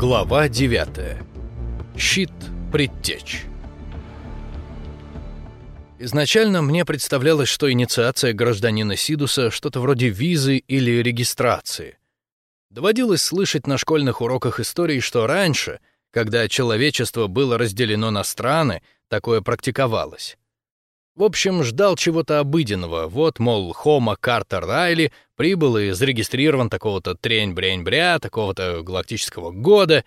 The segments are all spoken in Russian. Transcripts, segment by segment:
Глава 9. Щит предтеч. Изначально мне представлялось, что инициация гражданина Сидуса что-то вроде визы или регистрации. Доводилось слышать на школьных уроках истории, что раньше, когда человечество было разделено на страны, такое практиковалось. В общем, ждал чего-то обыденного. Вот, мол, Хома Картер Райли прибыл и зарегистрирован такого-то трень-брень-бря, такого-то галактического года.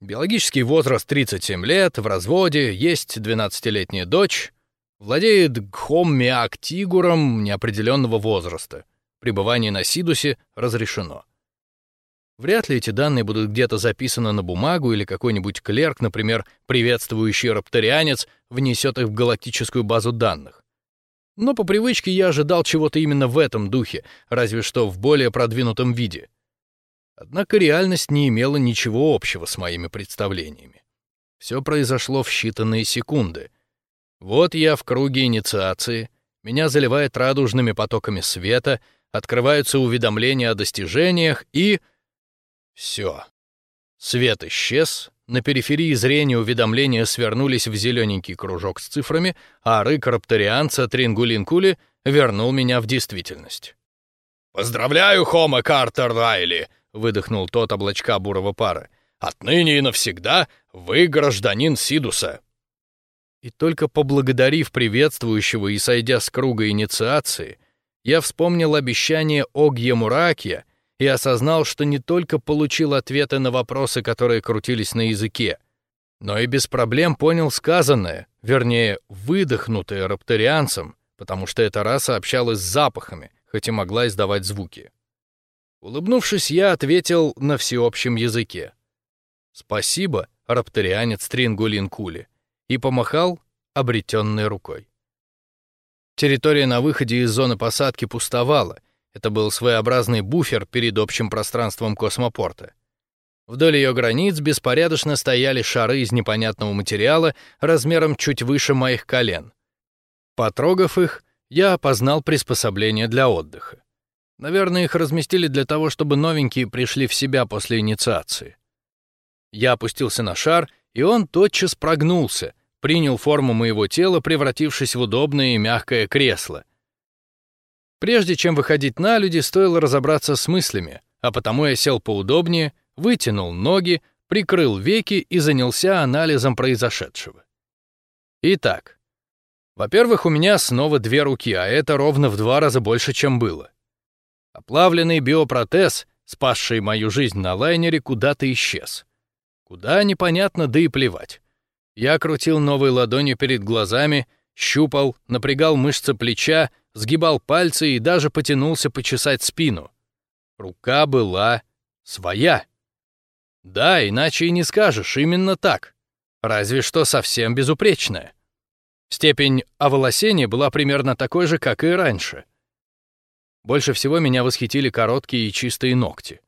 Биологический возраст 37 лет, в разводе, есть 12-летняя дочь, владеет Гхом-Миак-Тигуром неопределенного возраста. Пребывание на Сидусе разрешено. Вряд ли эти данные будут где-то записаны на бумагу или какой-нибудь клерк, например, приветствующий рапторианец, внесет их в галактическую базу данных. Но по привычке я ожидал чего-то именно в этом духе, разве что в более продвинутом виде. Однако реальность не имела ничего общего с моими представлениями. Все произошло в считанные секунды. Вот я в круге инициации, меня заливает радужными потоками света, открываются уведомления о достижениях и... Все. Свет исчез, на периферии зрения уведомления свернулись в зелененький кружок с цифрами, а рык рапторианца Трингулинкули вернул меня в действительность. «Поздравляю, Хома Картер Райли!» — выдохнул тот облачка бурого пара. «Отныне и навсегда вы гражданин Сидуса!» И только поблагодарив приветствующего и сойдя с круга инициации, я вспомнил обещание Огье Муракия и осознал, что не только получил ответы на вопросы, которые крутились на языке, но и без проблем понял сказанное, вернее, выдохнутое рапторианцем, потому что эта раса общалась с запахами, хоть и могла издавать звуки. Улыбнувшись, я ответил на всеобщем языке. «Спасибо, рапторианец Трингулинкули», и помахал обретенной рукой. Территория на выходе из зоны посадки пустовала — это был своеобразный буфер перед общим пространством космопорта. Вдоль ее границ беспорядочно стояли шары из непонятного материала размером чуть выше моих колен. Потрогав их, я опознал приспособления для отдыха. Наверное, их разместили для того, чтобы новенькие пришли в себя после инициации. Я опустился на шар, и он тотчас прогнулся, принял форму моего тела, превратившись в удобное и мягкое кресло — Прежде чем выходить на люди, стоило разобраться с мыслями, а потому я сел поудобнее, вытянул ноги, прикрыл веки и занялся анализом произошедшего. Итак, во-первых, у меня снова две руки, а это ровно в два раза больше, чем было. Оплавленный биопротез, спасший мою жизнь на лайнере, куда-то исчез. Куда, непонятно, да и плевать. Я крутил новой ладонью перед глазами, щупал, напрягал мышцы плеча, сгибал пальцы и даже потянулся почесать спину. Рука была своя. Да, иначе и не скажешь, именно так. Разве что совсем безупречная. Степень оволосения была примерно такой же, как и раньше. Больше всего меня восхитили короткие и чистые ногти.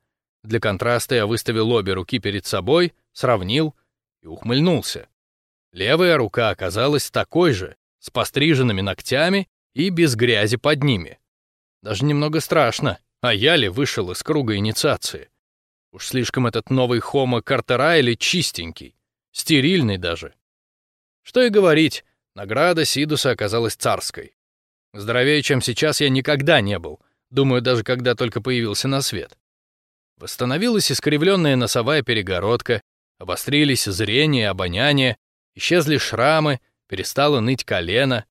Для контраста я выставил обе руки перед собой, сравнил и ухмыльнулся. Левая рука оказалась такой же, с постриженными ногтями и без грязи под ними. Даже немного страшно, а я ли вышел из круга инициации? Уж слишком этот новый Хома или чистенький, стерильный даже. Что и говорить, награда Сидуса оказалась царской. Здоровее, чем сейчас, я никогда не был, думаю, даже когда только появился на свет. Восстановилась искривленная носовая перегородка, обострились зрение обоняние, исчезли шрамы, перестало ныть колено,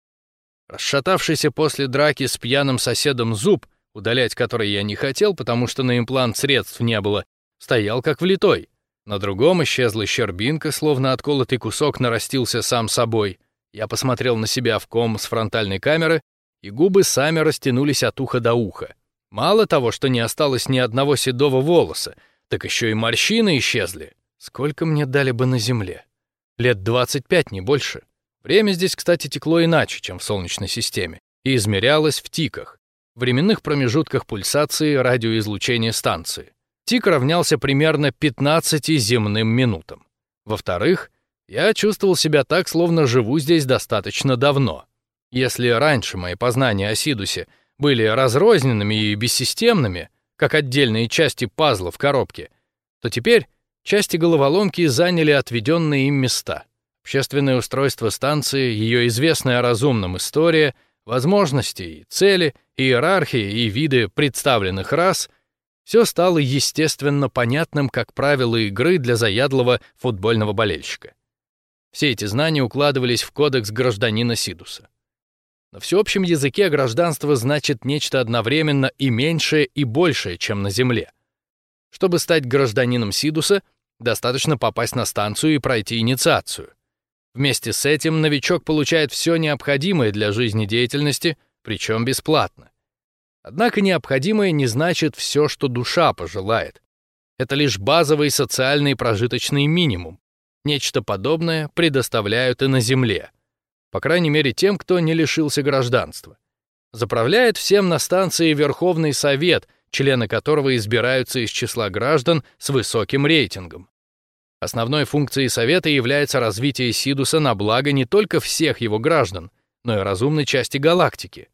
Расшатавшийся после драки с пьяным соседом зуб, удалять который я не хотел, потому что на имплант средств не было, стоял как влитой. На другом исчезла щербинка, словно отколотый кусок нарастился сам собой. Я посмотрел на себя в ком с фронтальной камеры, и губы сами растянулись от уха до уха. Мало того, что не осталось ни одного седого волоса, так еще и морщины исчезли. Сколько мне дали бы на Земле? Лет двадцать пять, не больше. Время здесь, кстати, текло иначе, чем в Солнечной системе, и измерялось в тиках, временных промежутках пульсации радиоизлучения станции. Тик равнялся примерно 15 земным минутам. Во-вторых, я чувствовал себя так, словно живу здесь достаточно давно. Если раньше мои познания о Сидусе были разрозненными и бессистемными, как отдельные части пазла в коробке, то теперь части головоломки заняли отведенные им места. Общественное устройство станции, ее известная о разумном история, возможности и цели, иерархии и виды представленных рас — все стало естественно понятным как правило игры для заядлого футбольного болельщика. Все эти знания укладывались в кодекс гражданина Сидуса. На всеобщем языке гражданство значит нечто одновременно и меньшее, и большее, чем на Земле. Чтобы стать гражданином Сидуса, достаточно попасть на станцию и пройти инициацию. Вместе с этим новичок получает все необходимое для жизнедеятельности, причем бесплатно. Однако необходимое не значит все, что душа пожелает. Это лишь базовый социальный прожиточный минимум. Нечто подобное предоставляют и на Земле. По крайней мере тем, кто не лишился гражданства. Заправляет всем на станции Верховный Совет, члены которого избираются из числа граждан с высоким рейтингом. Основной функцией Совета является развитие Сидуса на благо не только всех его граждан, но и разумной части галактики.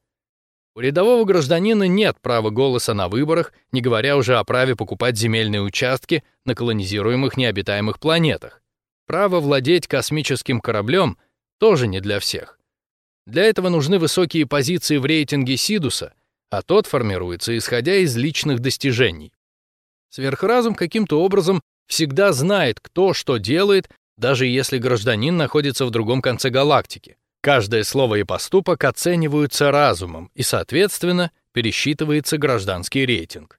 У рядового гражданина нет права голоса на выборах, не говоря уже о праве покупать земельные участки на колонизируемых необитаемых планетах. Право владеть космическим кораблем тоже не для всех. Для этого нужны высокие позиции в рейтинге Сидуса, а тот формируется исходя из личных достижений. Сверхразум каким-то образом всегда знает, кто что делает, даже если гражданин находится в другом конце галактики. Каждое слово и поступок оцениваются разумом, и, соответственно, пересчитывается гражданский рейтинг.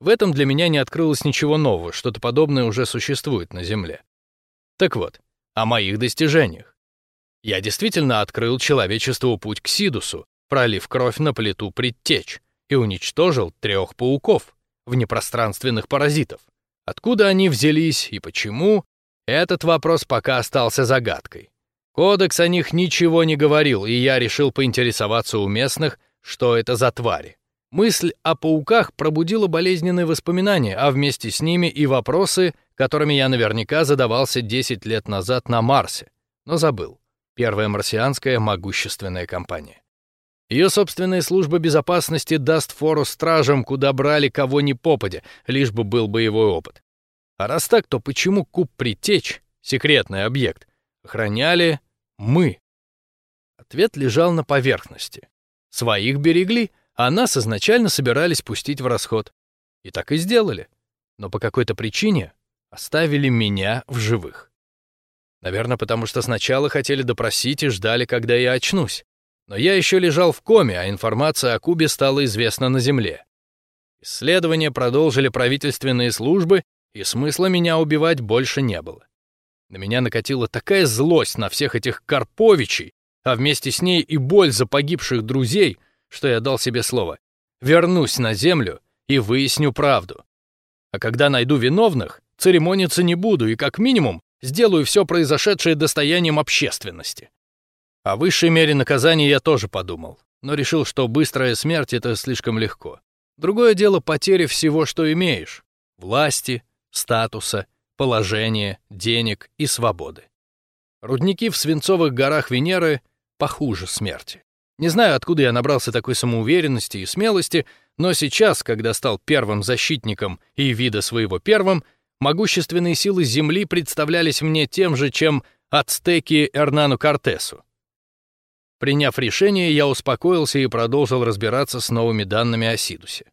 В этом для меня не открылось ничего нового, что-то подобное уже существует на Земле. Так вот, о моих достижениях. Я действительно открыл человечеству путь к Сидусу, пролив кровь на плиту предтеч, и уничтожил трех пауков, внепространственных паразитов. Откуда они взялись и почему, этот вопрос пока остался загадкой. Кодекс о них ничего не говорил, и я решил поинтересоваться у местных, что это за твари. Мысль о пауках пробудила болезненные воспоминания, а вместе с ними и вопросы, которыми я наверняка задавался 10 лет назад на Марсе, но забыл. Первая марсианская могущественная компания. Ее собственная служба безопасности даст фору стражам, куда брали кого ни попадя, лишь бы был боевой опыт. А раз так, то почему куб притеч, секретный объект, охраняли мы? Ответ лежал на поверхности. Своих берегли, а нас изначально собирались пустить в расход. И так и сделали. Но по какой-то причине оставили меня в живых. Наверное, потому что сначала хотели допросить и ждали, когда я очнусь. Но я еще лежал в коме, а информация о Кубе стала известна на Земле. Исследования продолжили правительственные службы, и смысла меня убивать больше не было. На меня накатила такая злость на всех этих Карповичей, а вместе с ней и боль за погибших друзей, что я дал себе слово. Вернусь на Землю и выясню правду. А когда найду виновных, церемониться не буду и, как минимум, сделаю все произошедшее достоянием общественности. О высшей мере наказания я тоже подумал, но решил, что быстрая смерть — это слишком легко. Другое дело потеря всего, что имеешь — власти, статуса, положения, денег и свободы. Рудники в свинцовых горах Венеры похуже смерти. Не знаю, откуда я набрался такой самоуверенности и смелости, но сейчас, когда стал первым защитником и вида своего первым, могущественные силы Земли представлялись мне тем же, чем ацтеки Эрнану Кортесу. Приняв решение, я успокоился и продолжил разбираться с новыми данными о Сидусе.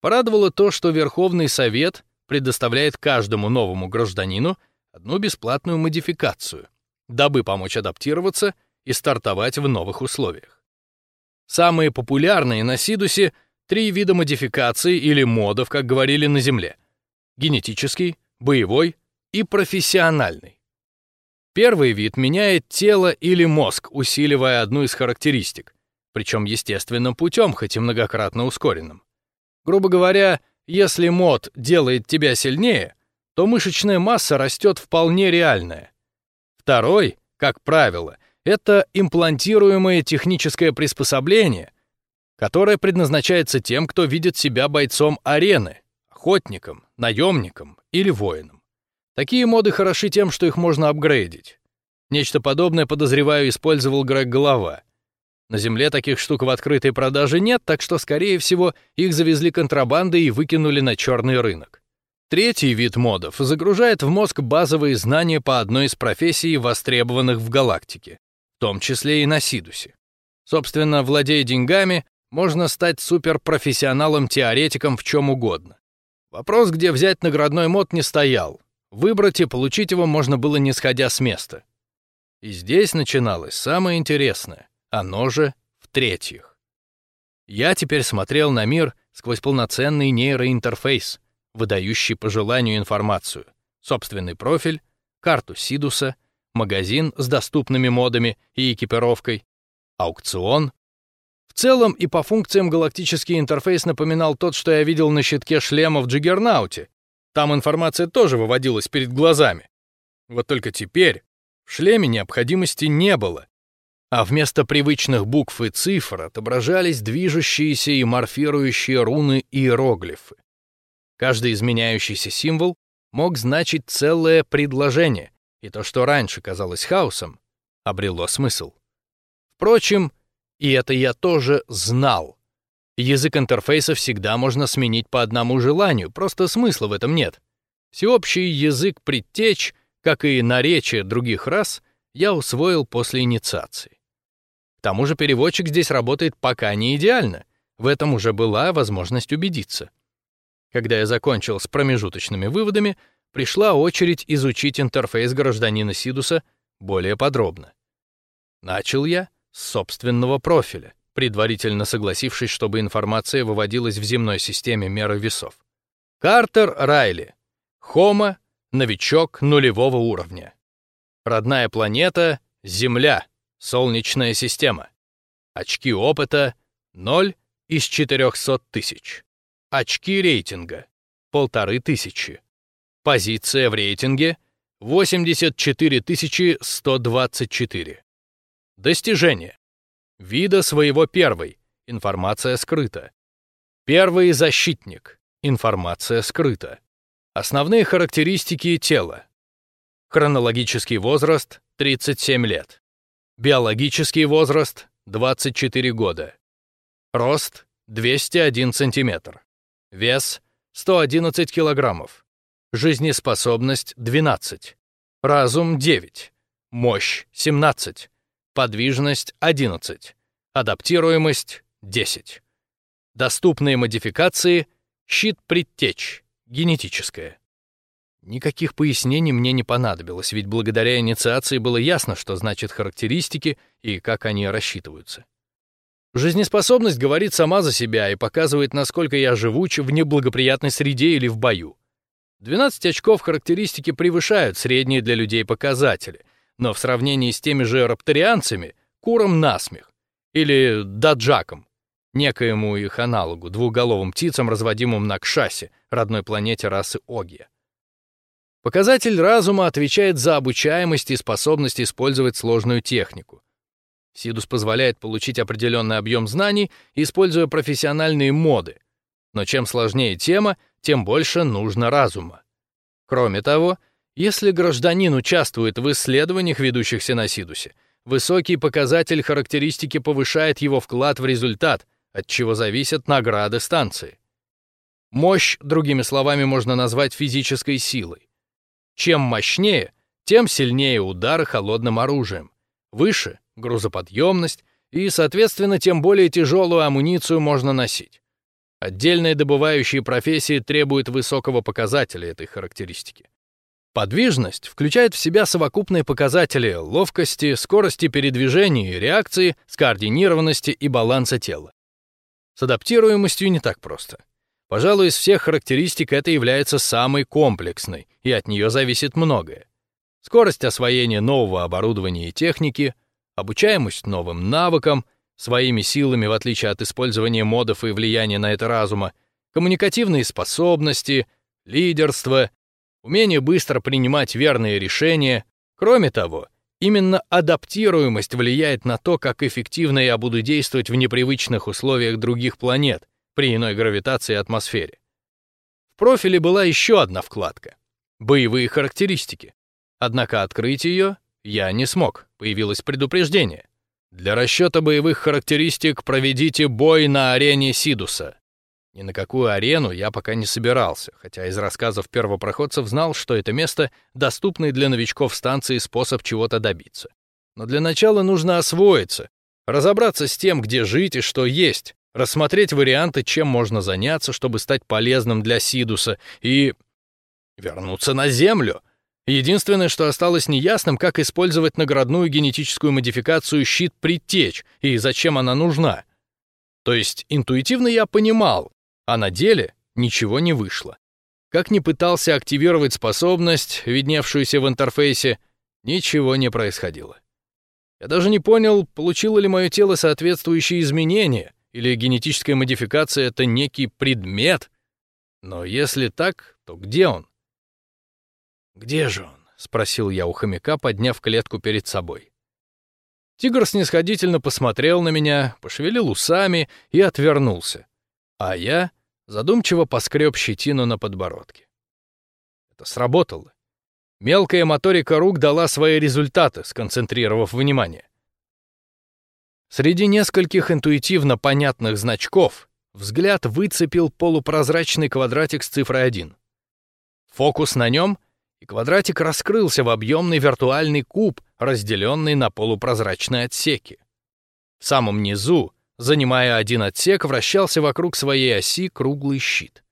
Порадовало то, что Верховный Совет предоставляет каждому новому гражданину одну бесплатную модификацию, дабы помочь адаптироваться и стартовать в новых условиях. Самые популярные на Сидусе три вида модификаций или модов, как говорили на Земле. Генетический, боевой и профессиональный. Первый вид меняет тело или мозг, усиливая одну из характеристик, причем естественным путем, хоть и многократно ускоренным. Грубо говоря, если мод делает тебя сильнее, то мышечная масса растет вполне реальная. Второй, как правило, это имплантируемое техническое приспособление, которое предназначается тем, кто видит себя бойцом арены, охотником, наемником или воином. Такие моды хороши тем, что их можно апгрейдить. Нечто подобное, подозреваю, использовал Грег Голова. На Земле таких штук в открытой продаже нет, так что, скорее всего, их завезли контрабандой и выкинули на черный рынок. Третий вид модов загружает в мозг базовые знания по одной из профессий, востребованных в галактике, в том числе и на Сидусе. Собственно, владея деньгами, можно стать суперпрофессионалом-теоретиком в чем угодно. Вопрос, где взять наградной мод, не стоял. Выбрать и получить его можно было не сходя с места. И здесь начиналось самое интересное. Оно же в-третьих. Я теперь смотрел на мир сквозь полноценный нейроинтерфейс, выдающий по желанию информацию, собственный профиль, карту Сидуса, магазин с доступными модами и экипировкой, аукцион. В целом и по функциям галактический интерфейс напоминал тот, что я видел на щитке шлема в Джиггернауте. Там информация тоже выводилась перед глазами. Вот только теперь в шлеме необходимости не было, а вместо привычных букв и цифр отображались движущиеся и морфирующие руны и иероглифы. Каждый изменяющийся символ мог значить целое предложение, и то, что раньше казалось хаосом, обрело смысл. Впрочем, и это я тоже знал. Язык интерфейса всегда можно сменить по одному желанию, просто смысла в этом нет. Всеобщий язык предтеч, как и наречие других рас, я усвоил после инициации. К тому же переводчик здесь работает пока не идеально, в этом уже была возможность убедиться. Когда я закончил с промежуточными выводами, пришла очередь изучить интерфейс гражданина Сидуса более подробно. Начал я с собственного профиля, предварительно согласившись, чтобы информация выводилась в земной системе меры весов. Картер Райли. Хома, новичок нулевого уровня. Родная планета — Земля, Солнечная система. Очки опыта — 0 из 400 тысяч. Очки рейтинга — полторы тысячи. Позиция в рейтинге — 84 124. Достижение. Вида своего первый. Информация скрыта. Первый защитник. Информация скрыта. Основные характеристики тела. Хронологический возраст — 37 лет. Биологический возраст — 24 года. Рост — 201 сантиметр. Вес — 111 килограммов. Жизнеспособность — 12. Разум — 9. Мощь — 17. Подвижность — 11. Адаптируемость — 10. Доступные модификации — щит предтеч, генетическая. Никаких пояснений мне не понадобилось, ведь благодаря инициации было ясно, что значит характеристики и как они рассчитываются. Жизнеспособность говорит сама за себя и показывает, насколько я живуч в неблагоприятной среде или в бою. 12 очков характеристики превышают средние для людей показатели, но в сравнении с теми же рапторианцами — куром насмех. Или даджаком, некоему их аналогу, двухголовым птицам, разводимым на Кшасе, родной планете расы Огия. Показатель разума отвечает за обучаемость и способность использовать сложную технику. Сидус позволяет получить определенный объем знаний, используя профессиональные моды. Но чем сложнее тема, тем больше нужно разума. Кроме того, если гражданин участвует в исследованиях, ведущихся на Сидусе, высокий показатель характеристики повышает его вклад в результат, от чего зависят награды станции. Мощь, другими словами, можно назвать физической силой. Чем мощнее, тем сильнее удары холодным оружием. Выше — грузоподъемность, и, соответственно, тем более тяжелую амуницию можно носить. Отдельные добывающие профессии требуют высокого показателя этой характеристики. Подвижность включает в себя совокупные показатели ловкости, скорости передвижения реакции, скоординированности и баланса тела. С адаптируемостью не так просто. Пожалуй, из всех характеристик это является самой комплексной, и от нее зависит многое. Скорость освоения нового оборудования и техники, обучаемость новым навыкам, своими силами, в отличие от использования модов и влияния на это разума, коммуникативные способности, лидерство, умение быстро принимать верные решения. Кроме того, именно адаптируемость влияет на то, как эффективно я буду действовать в непривычных условиях других планет — при иной гравитации и атмосфере. В профиле была еще одна вкладка — боевые характеристики. Однако открыть ее я не смог, появилось предупреждение. Для расчета боевых характеристик проведите бой на арене Сидуса. Ни на какую арену я пока не собирался, хотя из рассказов первопроходцев знал, что это место — доступный для новичков станции способ чего-то добиться. Но для начала нужно освоиться, разобраться с тем, где жить и что есть, рассмотреть варианты, чем можно заняться, чтобы стать полезным для Сидуса, и вернуться на Землю. Единственное, что осталось неясным, как использовать наградную генетическую модификацию «Щит Предтеч» и зачем она нужна. То есть интуитивно я понимал, а на деле ничего не вышло. Как ни пытался активировать способность, видневшуюся в интерфейсе, ничего не происходило. Я даже не понял, получило ли мое тело соответствующие изменения, или генетическая модификация — это некий предмет. Но если так, то где он? «Где же он?» — спросил я у хомяка, подняв клетку перед собой. Тигр снисходительно посмотрел на меня, пошевелил усами и отвернулся. А я задумчиво поскреб щетину на подбородке. Это сработало. Мелкая моторика рук дала свои результаты, сконцентрировав внимание. Среди нескольких интуитивно понятных значков взгляд выцепил полупрозрачный квадратик с цифрой 1. Фокус на нем, и квадратик раскрылся в объемный виртуальный куб, разделенный на полупрозрачные отсеки. В самом низу, занимая один отсек, вращался вокруг своей оси круглый щит.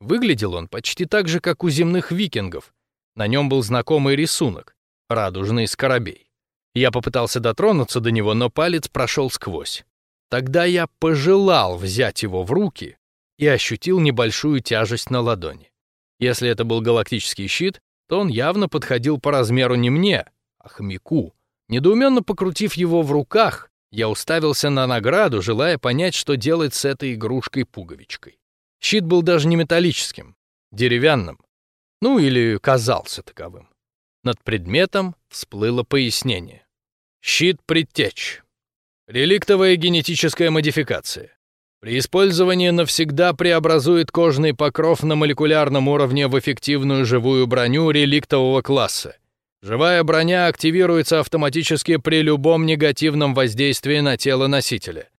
Выглядел он почти так же, как у земных викингов. На нем был знакомый рисунок — радужный скоробей. Я попытался дотронуться до него, но палец прошел сквозь. Тогда я пожелал взять его в руки и ощутил небольшую тяжесть на ладони. Если это был галактический щит, то он явно подходил по размеру не мне, а хомяку. Недоуменно покрутив его в руках, я уставился на награду, желая понять, что делать с этой игрушкой-пуговичкой. Щит был даже не металлическим, деревянным. Ну или казался таковым. Над предметом всплыло пояснение. Щит предтеч. Реликтовая генетическая модификация. При использовании навсегда преобразует кожный покров на молекулярном уровне в эффективную живую броню реликтового класса. Живая броня активируется автоматически при любом негативном воздействии на тело носителя.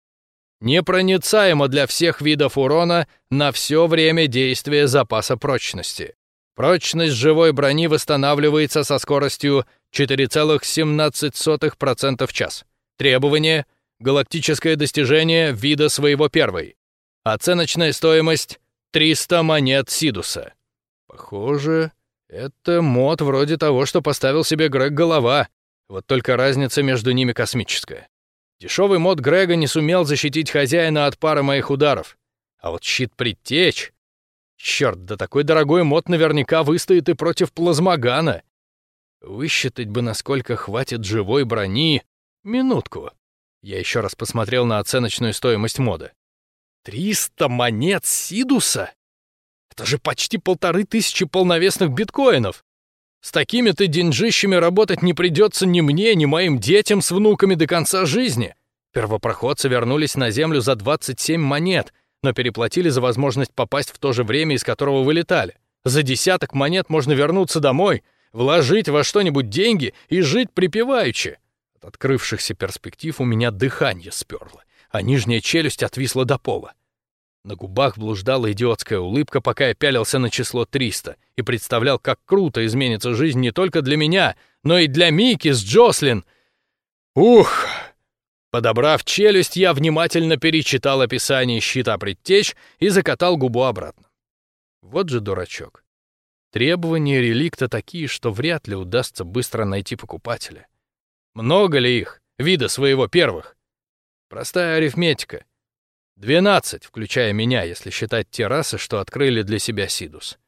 Непроницаема для всех видов урона на все время действия запаса прочности. Прочность живой брони восстанавливается со скоростью 4,17% в час. Требование — галактическое достижение вида своего первой. Оценочная стоимость — 300 монет Сидуса. Похоже, это мод вроде того, что поставил себе Грег Голова, вот только разница между ними космическая. Дешевый мод Грега не сумел защитить хозяина от пары моих ударов, а вот щит предтеч Черт, да такой дорогой мод наверняка выстоит и против плазмогана. Высчитать бы, насколько хватит живой брони. Минутку. Я еще раз посмотрел на оценочную стоимость мода. Триста монет Сидуса? Это же почти полторы тысячи полновесных биткоинов. С такими-то деньжищами работать не придется ни мне, ни моим детям с внуками до конца жизни. Первопроходцы вернулись на Землю за 27 монет, но переплатили за возможность попасть в то же время, из которого вылетали. За десяток монет можно вернуться домой, вложить во что-нибудь деньги и жить припеваючи. От открывшихся перспектив у меня дыхание сперло, а нижняя челюсть отвисла до пола. На губах блуждала идиотская улыбка, пока я пялился на число 300 и представлял, как круто изменится жизнь не только для меня, но и для Мики с Джослин. Ух! Подобрав челюсть, я внимательно перечитал описание щита предтеч и закатал губу обратно. Вот же дурачок. Требования реликта такие, что вряд ли удастся быстро найти покупателя. Много ли их, вида своего первых? Простая арифметика. 12, включая меня, если считать те расы, что открыли для себя Сидус.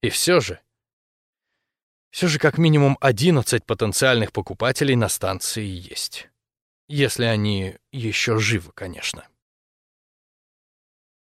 И все же... Все же как минимум 11 потенциальных покупателей на станции есть. Если они еще живы, конечно.